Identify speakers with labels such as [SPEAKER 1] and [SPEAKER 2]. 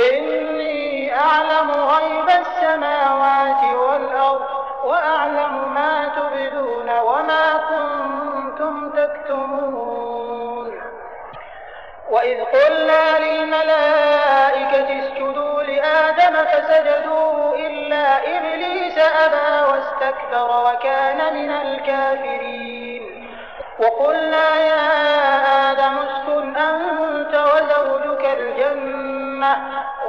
[SPEAKER 1] إني أعلم غيب السماوات والأرض وأعلم ما تبدون وما كنتم تكتمون. وإذ قلنا للملائكة اسجدوا لآدم فسجدوا إلا إبليس أبى واستكبر وكان من الكافرين. وقلنا يا آدم اسكن أنت وزوجك الجنة